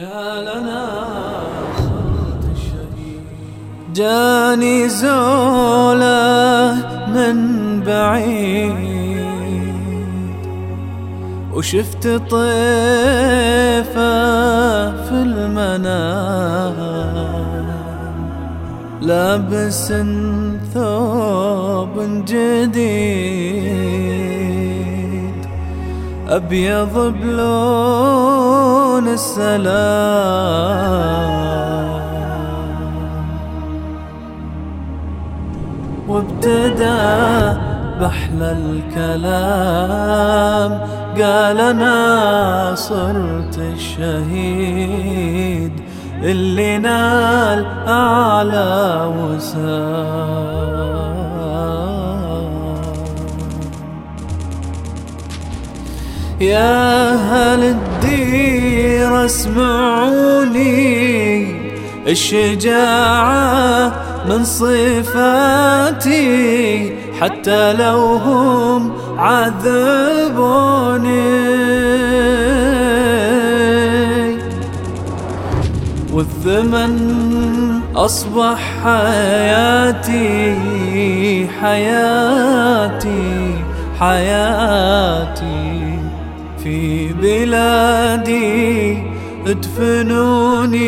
قال أنا صرت الشهيد جاني زولة من بعيد. وشفت طيفة في المنام. لابس ثوب جديد. أبيض بلون السلام. وابتدى بحلى الكلام. قال أنا صرت الشهيد اللي نال أعلى وسام. يا أهل الدير اسمعوني. الشجاعة من صفاتي حتى لو هم عذبوني. والثمن أصبح حياتي حياتي حياتي. في بلادي ادفنوني.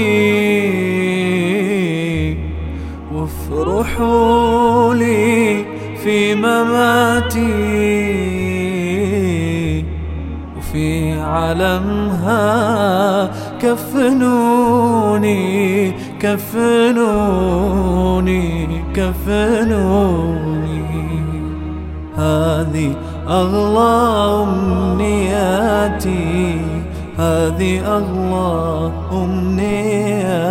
وافرحوا لي في مماتي. وفي علمها كفنوني كفنوني كفنوني. هذه أغلى أمنياتي هذه أغلى أمنياتي.